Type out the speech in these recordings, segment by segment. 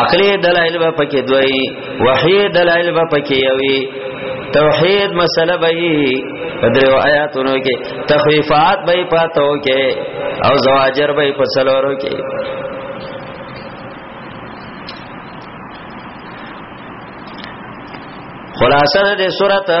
عقلی دلائل با پکی دوئی وحی دلائل با پکی یوی توحید مسله به پدریو آیاتونو کې تخفیفات به پاتو کې او زواجر به په څلورو کې خلاصه د سورته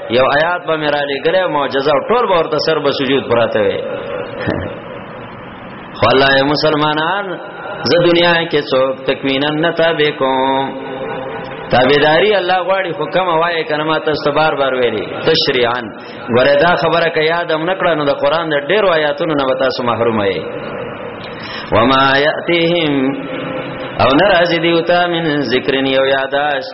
یو آیات به میرا لګره معجزه ټول به ورته سر به سجود پراته وي خو الله مسلمانان زه دنیا کې څوک تکوینا نه تابع کوم تابعداري الله غواړي حکم وایي کنه ما تاسو بار بار ویلي تشریعا ګوره دا خبره که یاد هم نکړه نو د قران د ډیرو آیاتونو نه تاسو محروم یې وما یاتیهم او ناراضی دیوتا من ذکرن یو یاداش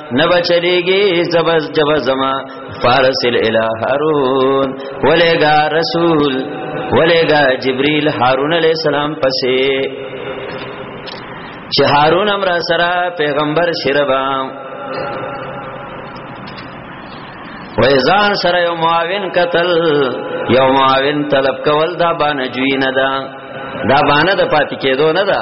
نه بچلېږي زبز جب زما فارسل اله هارون ولېګا رسول ولېګا جبريل هارون عليه السلام پسې چې هارون امر سره پیغمبر شربا وېزان سره یو معاون قتل یو معاون طلب کول دا باندې جوی نه دا دا باندې د پاتې کېدو نه دا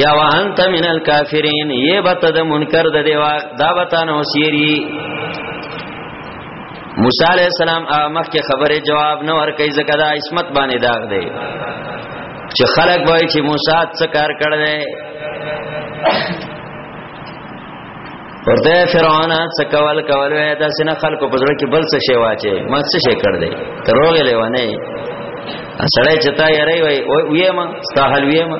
یا وانت من الکافرین یہ بت د منکر د دیوا دا بتا نو سیری موسی علیہ السلام مخ کې خبره جواب نه ور کوي زکه دا عصمت باندې داغ دی چې خلک وایي چې موسی څه کار کړل ورته فرعون څه کول کول وای دا سن خلکو په ځړه کې بل څه شی واچي ما څه شی کړ دی تروغه لیوانه سړی چې تا یې وای او یې ما ستا حل وې ما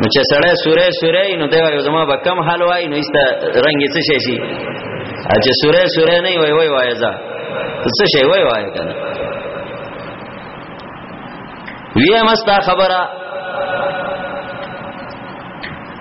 نو چې سړی سورې سورې نو دی وای زما به کم حل وای نو ایسته رنگ څه شي شي چې سورې سورې نه وای وای وای ځا څه شي وای وای کنه وی مستا خبره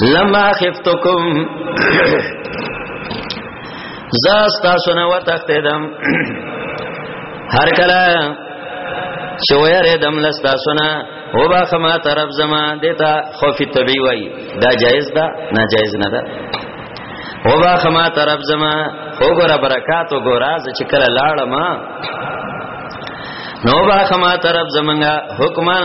لما خفتکم زاستا سونه وتختیدم هر کله چې ویره دم لستا سونه او با خما طرف زما دیتا خوفی طبیعی وای دا جایز ده ناجایز نه ده او با خما طرف زما وګوره برکات وګوره چې کله لاړه ما نو با خما طرف زمنګا حکمن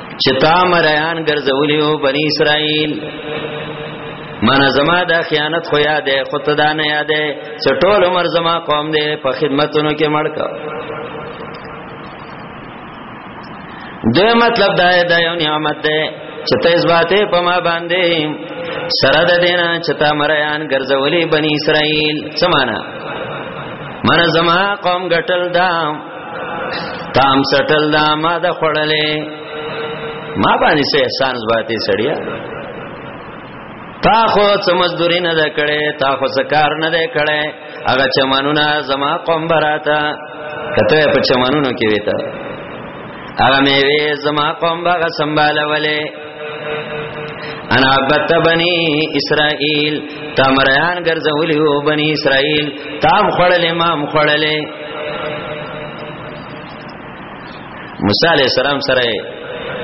چې تا مریان ګرځولې او بنی اسرائیل مانا زما دا خیانت خو یادې خو ته دا نه یادې چې ټول عمر زما قوم دې په خدمتونو کې مړ کا دو مطلب دا دا یو نعمت ده چې ته ځواته په ما باندې سره د دینه چې تا مریان ګرځولې بنی اسرائیل سمانا من زما قوم غټل دا تام سټل دا ما د خړلې ما باندې سه احسان زباتې سړیا تا خو څه مزدوري نه ده کړې تا خو څه کار نه ده کړې هغه چمنونه زما قوم براته کته په چمنونو کې ویته هغه مې وې زما قوم باغ سنبالولې انا عبدت بنی اسرائیل تمریان ګرځولې او بنی اسرائیل تام خړلې مام خړلې موسی علیہ السلام سره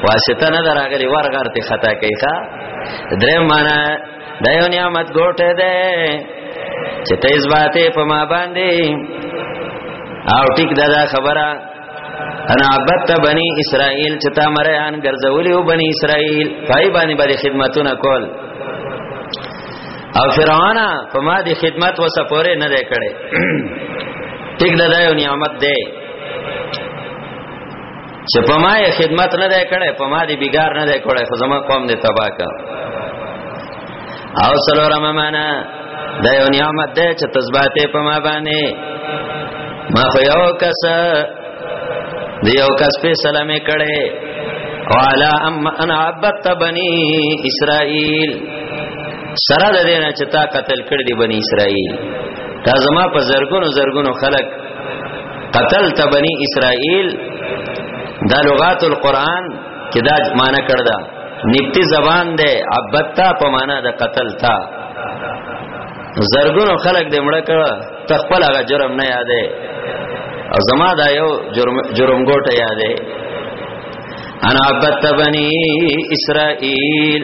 واسطه نه دراغلی ورغار ته خطا کوي ښا درې معنا دایو نعمت ګټه ده چې تیز باته په ما باندې او ټیک دا خبره انا عبدت بنی اسرائیل چې تا مریان ګرځولې او بنی اسرائیل پای باندې باندې خدمتونه کول او فرعون په ما دي خدمت وسه پوره نه دی کړي ټیک دا یو نعمت دی چې په ما یې خدمت نه دی کړي په ما دي بیګار نه دی کړي خو زما قوم دې تباہ کړ او سلورم معنا دا یو نعمت دی چې تثبات په ما باندې ما خو یو کس دی یو کس په سلامې کړي والا ام انا عبدت بني اسرائيل سره د دې نه چې تا قتل کړ دي بني اسرائيل تا زما په زرګونو زرګونو خلق قتل ته بني اسرائيل دا لغات القرآن چې دا معنا کړدا نبتی زبان ده عبدتا په معنا د قتل تا زرګونو خلک دې مړ کړه تخپل هغه جرم نه یادې او زما دا یو جرم جرم ګټه یادې انا عبدت بنی اسرائیل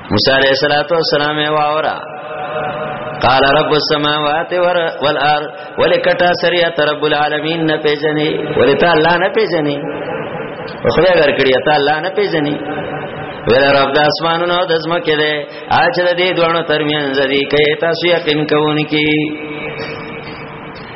موسی علیہ الصلوۃ والسلام واورا قال رب السماوات والارض ولکتا سریا رب العالمین نه پیژنې ولتا الله نه پیژنې خدای ورکړی ته الله نه پیژنې ویل رب د اسمانونو د زمکه ده اچ د دې دوه ترمنځ دي کې تاسو یقین کوونکی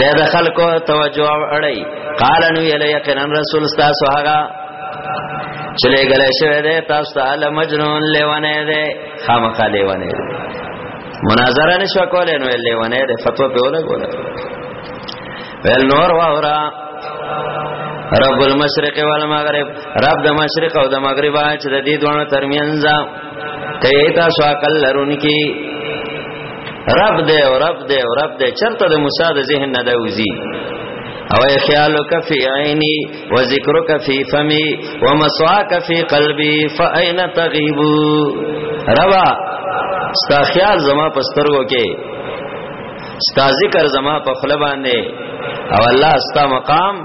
د د خلکو توجه اړای قال نو یل یقینا رسول تاسو هغه چلے گلے شوه دے تاسو ته ال مجنون لیونه دے خامخا لیونه دے مناظره نشو کولای نو لیونه دے فتوا په ولا کوله ول نور واورا رب المشرق والمغرب رب د مشرق او د مغرب چې د دې دوه ترمنځ کایتا سو عقل لرونکي رب دې او رب دې او رب دې چرته د موسی د ذهن نه داوزی او خیالک فی عینی و ذکرک فی فمی و مسواک فی قلبی فاین تغیب ربا ستا خیال زما پسترګو کې ستا ذکر زما په خلبانه او الله ستا مقام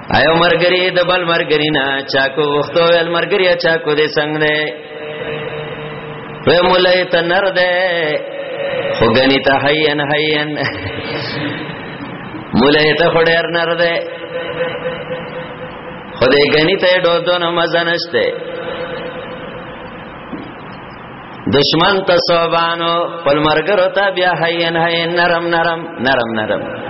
ایو مرګری د بل مرګری نه چا کو وختو ول مرګری چا کو دې څنګه نه په مولای ته نر دې خو غنی ته حیان حیان مولای ته خډیر نر دې خو دې غنی ته ډو دونه مزه نشته دشمن ته صوبانو پل مرګرو ته بیا حیان حیان نرم نرم نرم نرم, نرم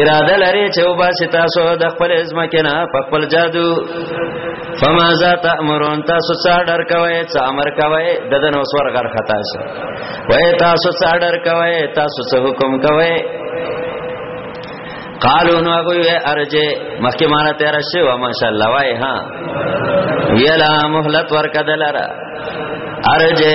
اراده لري چې وباسي تاسو د خپل ځمکه نه په خپل جادو فما ذا تأمرون تاسو څه ډر کوي څه امر کوي ددن اوس ورغر خطا شي وای تاسو څه ډر کوي تاسو څه حکم کوي قالو نو هغه وی ارجه مخکې مارا تیر شي وا ماشاء الله وای ها ویلا مهلت ورکدلرا ارجه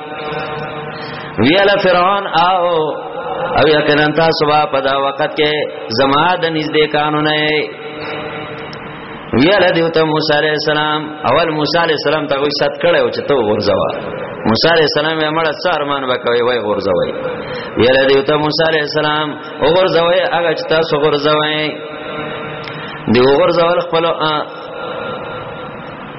ویاله فرعون او او یقینا تاسو با په دا وخت کې زما د نږدې قانون نه ویاله دیو ته موسی علی السلام اول موسی علی السلام ته وی سات کړو چې ته ورځوا موسی علیہ السلام یې مړ سارمان وکوي وای غورځوي یره دیو ته موسی علیہ السلام غورځوي هغه چې تاسو غورځوي دی غورځول خپل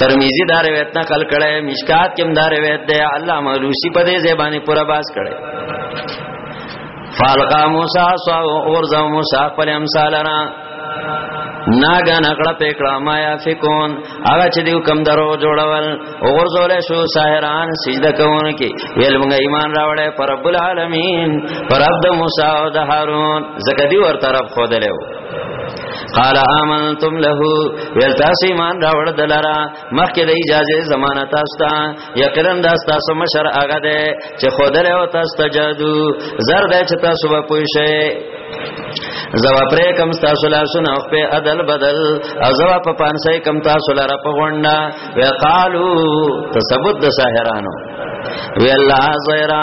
ترمذی دا روایت نقل کړي مشکات کې دا روایت دی الله مولوسی په دې زبانه پورا باس کړي فالقا موسی سو اور زو موسی خپل امثالنا ناګه نکړه پکړه ما یا فکون هغه چې دیو کم درو جوړول اور زول شو ساحران سجده کوون کې ویل موږ ایمان راوړې پر رب العالمین پر عبد موسی او د هارون زکدی ور طرف خو دلو قال آمنتم له ویل تاسو ایمان راوړ دلرا مخکې د اجازه زمانه تاسو ته یقینا دا تاسو مشر هغه دی چې خدای له تاسو ته جادو زر دی چې تاسو به پوه شئ زوا پرې کم تاسو لا سن او په عدل بدل او زوا په پانسې کم تاسو لا را پغونډا وقالو تثبت د ساحرانو وی الله زیرا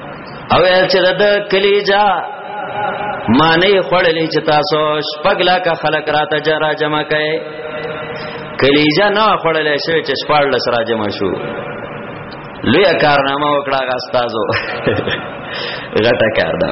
او چې د کلیجا معنی خړلې چې تاسو شپګلا کا خلق راته جرا جمع کړي کلیجا نه خړلې شوی چې شپړ لس را جمع شو لوی کارنامه وکړه غاستازو غټه کار دا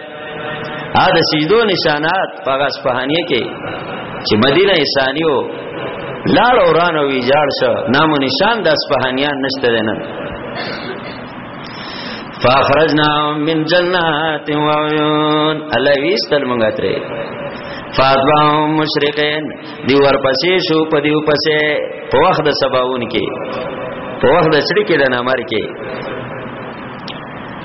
ا د سجدو نشانات په غسپهانیه کې چې مدینه ایسانیو لال اوران او ویجاړ شو نام نشان د اسپهانیان نشته نه فاخرجنا من جنات و عيون الله ویستل مونږه ترې فاتبعهم مشرقين دی ورپسې شو په دیو پسې په وخت د سباون کې په وخت د سړي کې د نامر کې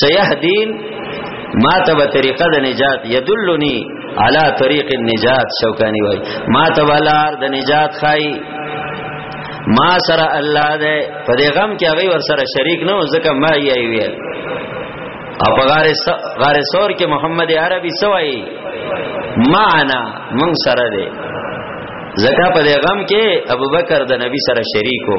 سيهدين ما ته به طریقه د نجات يدلني على طريق النجات شوکانی وای ما ته بلار د نجات خای ما سره الله دې په دې غم کې هغه ور سره شریک نه ځکه ما یې ویل او په غار غار سور کې محمد عربي سوای معنا مون سره دې زکه په دې غم کې ابوبکر د نبی سره شریکو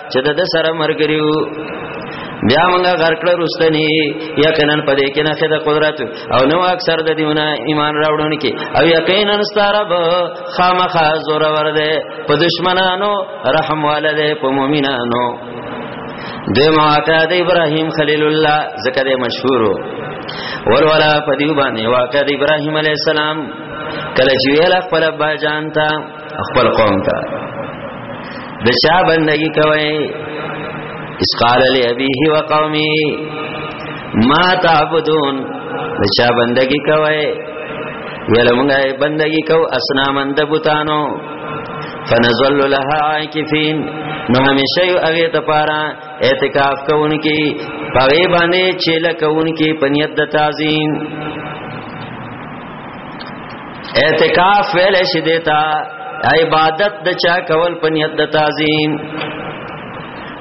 چې د سره مرګریو بیا موږ غرکړه رستنی یقینا په دې کې نه خدای قدرت او نو اکثر د دیونه ایمان راوړون کې او یقینا ستارب خامخا زور ور ده په دشمنانو رحم والده په مؤمنانو د مواقع د ابراهیم خلیل الله ذکر مشهورو ور ولا په دیو باندې واقع د ابراهیم علی السلام کله چې ویل خپل با جانتا خپل قوم ته د چا بندگی کوي اس قال له ابيه وقومي ما تعبدون د چا بندگی کوي ویل موږ بندگی کو اسنامن د بوتانو فنزل لها عاکفین نو همیشه یو هغه ته پارا اعتکاف کوونکی پغه باندې چیل کوونکی پنیت د تعظیم اعتکاف ویل شي دیتا عبادت د چا کول په نیت د تعظیم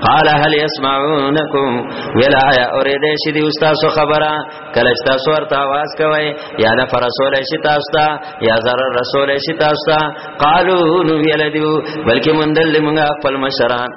قال هل يسمعونكم ولا يا اورید شي دي استاد سو خبره کله چې تاسو ورته आवाज کوي یا نه پر رسول شي تاسو ته یا زر رسول شي تاسو ته قالو نو ویل دي بلکې مندل موږ خپل مشران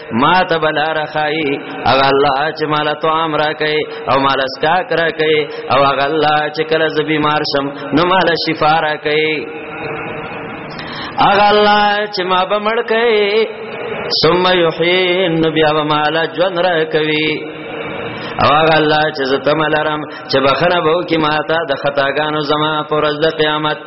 ما ته بلا رخای او الله چې مال طعام راکې او مال اسکاک راکې او هغه الله چې کله ز بیمار شم نو مال شفا راکې هغه الله چې ما به مړ کې ثم یحین بیا به مال جون راکوي او هغه الله چې زتملرم چې بخنه بو کې ماته د خطاګانو زما پر ورځ د قیامت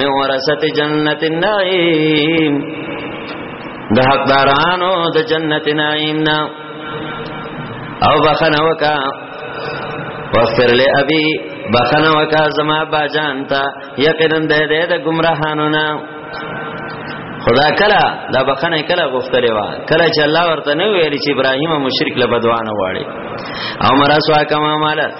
من ورثت جنت النعیم د حقدارانو د جنت نعیم نا او بخنه وکا واغفر لی ابي بخنه وکا زما با جان تا یقینا د دې د گمراهانو نا خدا کلا دا بخنه کلا غفتلی وا کلا چې الله ورته نه ویل چې ابراهیم مشرک له بدوانه واړي او مرا سوا کما مال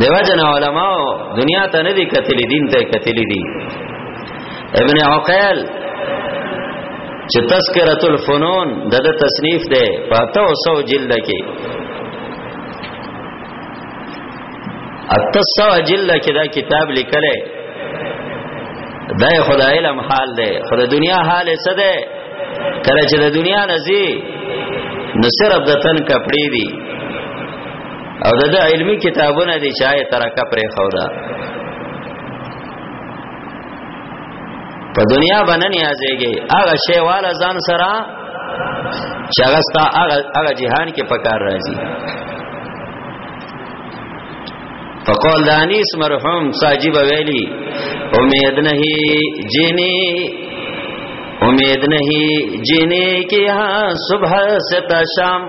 دیو جن علماء دنیا ته نه دي کتلې دین ته کتلې دي ابن عقیل چې تذکرۃ الفنون دغه تصنیف ده پاته او سو جلد کې اتسو جلد کې دا کتاب لیکل دا خدای علم حال ده خدای دنیا حال څه ده کله چې د دنیا نزي نو صرف د تن کپڑے دي او د علمي کتابونه دي چې آی ترکه پرې خو دا په دنیا باندې نه ازيږي هغه شی والا ځان سره چې هغه ستا هغه هغه جهان کې پکار راځي فقول دانیس مرحوم ساجیب ویلی امید نہیں جینے امید نہیں جینے کی ہاں صبح سے تا شام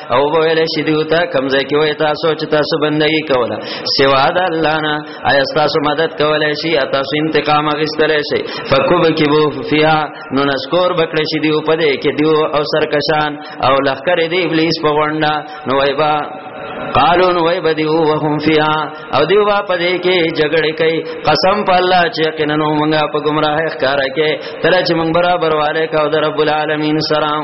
او ویل شي دیو ته کمزې کې وای تاسو چې تاسو بندګي کوله سوا د الله نه آیا تاسو مدد کولای شي تاسو انتقام غستلی شي فکوب کې بو فیا نو نسکور بکړې شي دیو په دې کې دیو او سرکشان او لخر دی ابلیس په غونډه نو وای با قالون وای بدیو وهم فیا او دیو با پدې کې جګړه کوي قسم په الله چې کیننو مونږه په گمراه ښکارا کې تر چې مونږ برابر والے کا د رب العالمین سلام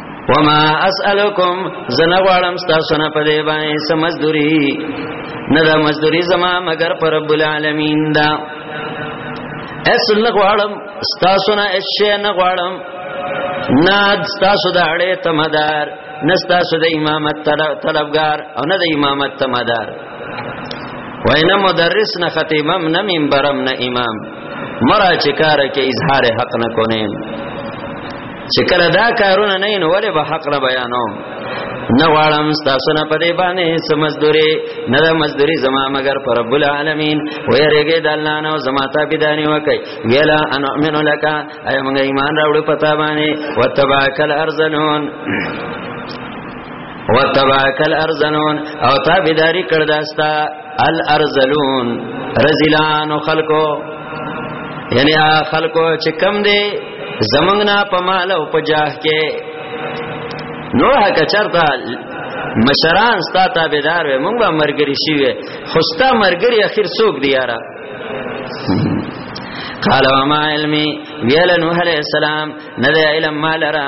وما اسالکم زنه غواړم تاسو نه پدې باندې سمزدوري نه دا مزدوري زما مگر پر رب العالمین دا اصل نه غواړم تاسو نه اشی نه غواړم نه تاسو د اړې تمدار نه تاسو د امامت طلبګار او نه د امامت تمدار وینا مدرس نه ختمم نه منبرم نه امام مرا چکار کې اظهار حق نه کونیم چې کله دا کارونه نه نو ولې به حق را بیانو نه غواړم تاسو نه پدې باندې سمزدوري نه د مزدوري زما مگر پر رب العالمین ويرګه د الله نو زما ته بيدانی وکي ویلا ان امن لك اي موږ ایمان راوړو پتا باندې وتباکل ارزلون وتباکل ارزلون او تا بيداری کړداستا الارذلون رزلان خلقو یعنی خلقو چې کم دی زمنګ نه په مال او په جاه کې نو هک چرتا مشران ستا تابعدار وي مونږ به مرګري شي وي خوستا مرګري اخر څوک دی یارا قال وما علمي ویل نوح عليه السلام نه علم مال را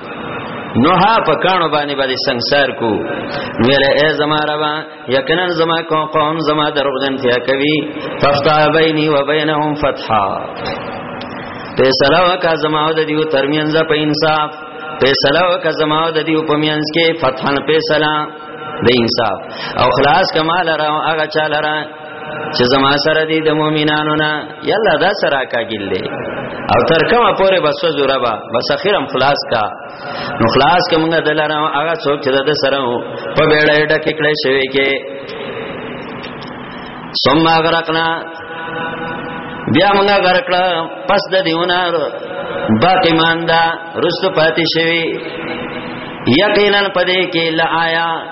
نو ها په کانو باندې باندې ਸੰسار کو ویل اے زما ربا یقینا زما قوم قوم زما دروغجن تیا کوي ففتح بیني و بینهم فتحا فیصله وکا زما د دیو ترمنځ په انصاف فیصله وکا زما د دیو په مینځ کې فتحن فیصله د انصاف او خلاص کمال را او هغه چاله را چې زما سره دي د مؤمنانو نه یلا دا سره کاګل دی او تر کومه پورې بس زوره با بس اخرم خلاص کا نو خلاص کوم دلاره هغه څوک چې د سره په بیړه ډکه کړې شوی کې ثم اغرقنا بیا موږ غرقړه پس د دیونه باقی ماندا رست پاتې شوی یقینا پدې کې لآیا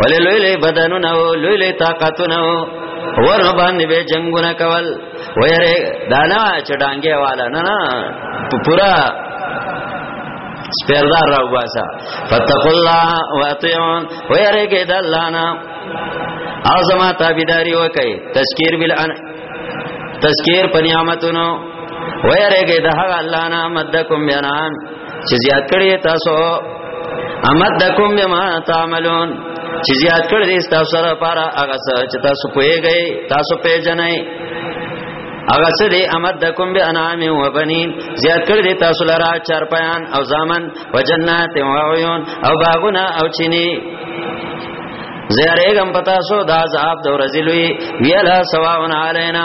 ولې لوی لوی بدنونه وو لوی لوی طاقتونه وو ور باندې به جنگونه کول ويره دانا چډانګه والا نه نه پورا سپیردار راو باسا فتقوا الله واطيعون ويره کې د الله نه اعظم تابعداري وکي تذکیر بالان تذکیر په نعمتونو ويره کې د هغه الله نه مدکم بیان چې زیات کړی تاسو امدکم بما تعملون چې زیات کړی دې تاسو سره پارا هغه څه چې تاسو پوهیږئ تاسو پیژنئ هغه څه دې امدکم بانعام و بنین زیات کړی دې تاسو لرا چرپیان او زامن وجنات و عیون او باغونه او چینی زیارېګم پتا سو دا عذاب د ورځې لوی ویلا سواون علینا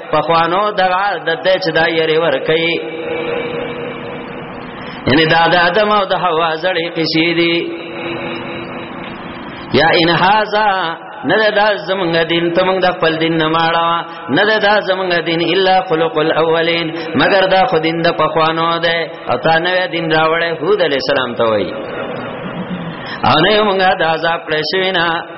پخوانو دغه عادت دی چې دا یری ور کوي یعنی دا د ادم او د حوا زړې قصې دي یا ان هاذا نه دا زمونږ دین ته موږ د خپل دین نه ماړه نه دا زمونږ دین الا خلق الاولین مگر دا خو دین د پخوانو ده او تا نه دین راوړې هود علی السلام ته وای او نه موږ د عذاب کړې شوی نه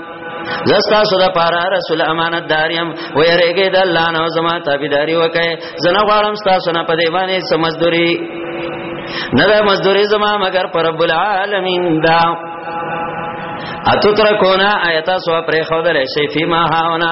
زستا سره پارا رسول امانت داریم و یریګه د الله نو زما تابعداري وکي زنه غواړم تاسو نه په دی باندې سمزدوري نه د مزدوري زما مگر پر رب العالمین دا اتو تر کونه آیتا سو پر خو درې شي فی ما هاونا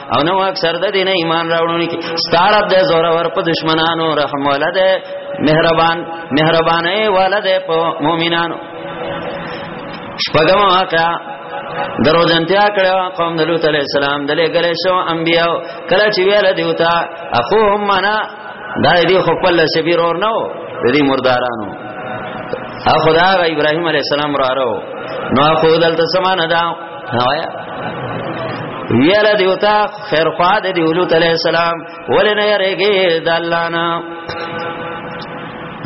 او نو اکثر د دین ایمان راوړونکو کې ستارب د زور ور په دشمنانو رحم ولد مهربان مهربانه ولد په مؤمنانو شپږم واقعا درو جنتیا کړو قوم د لوط علی السلام د لګل شو انبیا کله چې ویل دیوتا اخو هم معنا دا دې خپل شبیر اور نو د دې مردارانو اخو دا ابراهیم علی السلام را راو نو اخو دلته سمانه دا هوایا ویل دیوتا خیر خوا د دی ولوت علی السلام ولنه یریږي د الله نه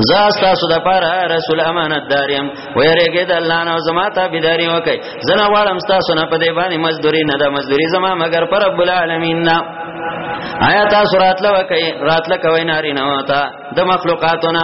زه تاسو د پاره رسول امانت داریم ویریږي د الله نه زما ته بيداری وکي زنه واړم تاسو نه په دې باندې مزدوري نه د مزدوري زما مگر پر رب العالمین نه آیا تاسو راتله وکي راتله کوي ناری نه وتا د مخلوقاتونه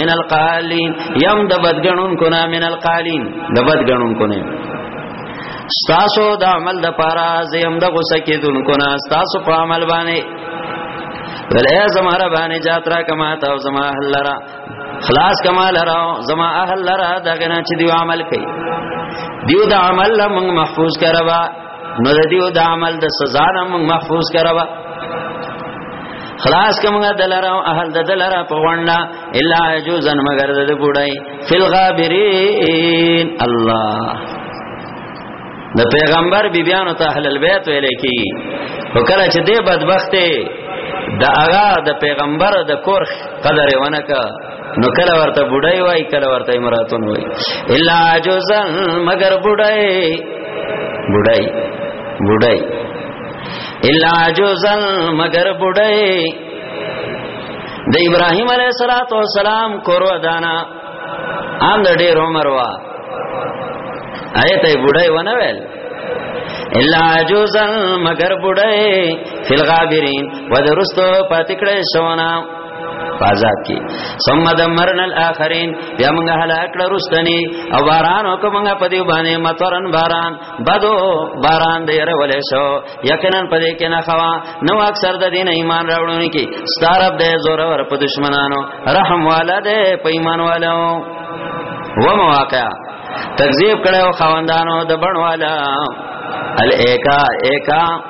من القالین یم د بدګنون کو نه من القالین د بدګنون کو نه ستاسو د عمل د پاره زیم د غوسه کېدون کو نه ستاسو په عمل باندې ولې زماره باندې جاترا کما تا او زما اهل لرا خلاص کما لرا زما اهل لرا دغه نه چې دی عمل کوي دیو د عمل لمن محفوظ کروا نو د دیو د عمل د سزا نه موږ محفوظ کراوه خلاص کومه دلاره او اهل د دلاره په وړنا الا جوزن مگر د بډای فل غابرین الله د پیغمبر بیبیانو ته اهل البیت ویل کی وکړه چې دې بدبخته د هغه د پیغمبر د کورخ قدر ونکه نو کله ورته بډای وای کله ورته امراتون وای الا جوزن مگر بډای بډای بډای الا جوزن مگر بډای د ابراهيم عليه صلوات و سلام کورو دانا ام د ډېر عمر وا آیته بډای ونه ویل الا جوزن مگر بډای فل غابرین و درستو پاتکړې شونه فازات کی ثم دمرنا الاخرین بیا موږ هلاک کړه رستنی او باران وکړه موږ په دې باندې مطرن باران بدو باران دې رولې شو یقینا په دې کې نه خوا نو اکثر د دین ایمان راوړونکي کی ستارب دې زور ور په دشمنانو رحم والا دې په ایمان والو و مواقع تکذیب کړه او خواندانو د بڼوالا الایکا ایکا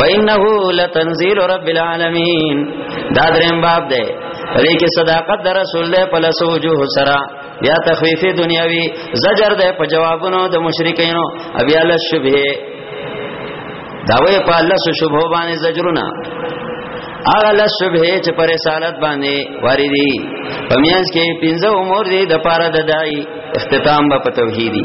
وانه لتنزيل رب العالمين دا دریم باب دی دې کې صداقت در رسول الله په لاسو وجوه سره یا تخفیف دنیاوی زجر ده په جوابونو د مشرکینو ابي الله شبهه داوی په الله سو شبهه باندې زجرونه اغه له شبهه چې پر رسالت باندې واري دي پمیاس کې پنځه عمر دي د پاره د دای اختتام په توحیدی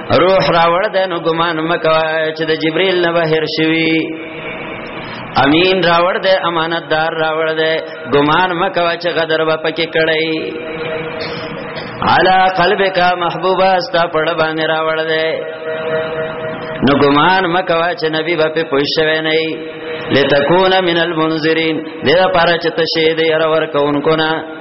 روح راوړ د نو ګمان مکوا چې د جبريل نه بهر شوی امین راوړ د امانتدار راوړ د ګمان مکوا چې غدر به پکې کړی علا قلبک محبوبا ستا پړ باندې راوړ د نو ګمان مکوا چې نبی به په پوښښوي نه لتكون من المنذرين دغه پاره چې تشه دې ير ور کونکو نه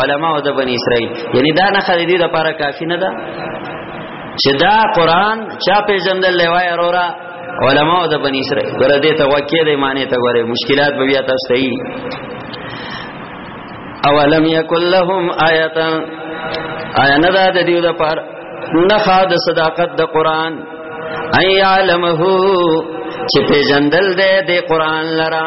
علماء د بنی اسرائیل یعنی دا نه خریدي د لپاره کافی نه ده چې دا قران چا په جندل لوي اورا علماء د بنی اسرائیل ګره دې ته وکیل معنی ته ګره مشکلات به بیا تاسو ته اولم یکل لهم آیتا آیا نه دا د دیو د پر نه خاد صداقت د قران ای علمه چې په جندل دې د قران لرا